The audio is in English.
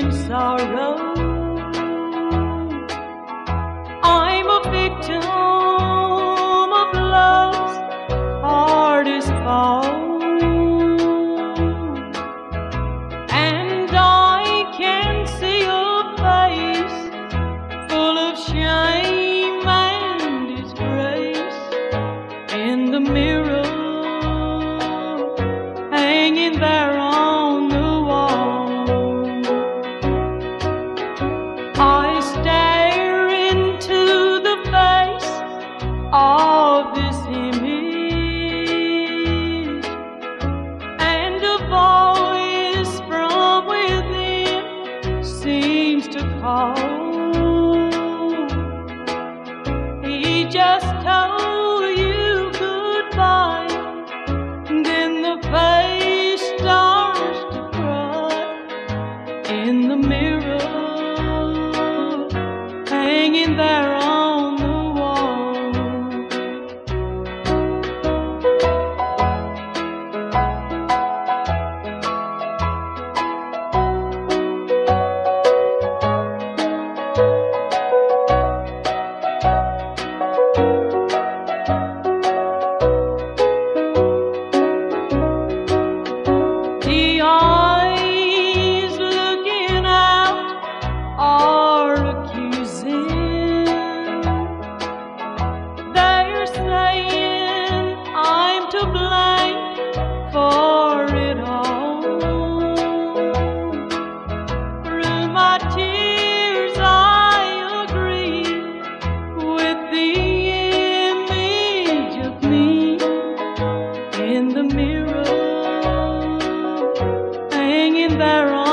sorrow. I'm a victim of love's hardest fall. And I can see a face full of shame and disgrace in the mirror hanging there on just told you goodbye, then the face starts to cry in the mirror, hanging there in the mirror, hanging there on.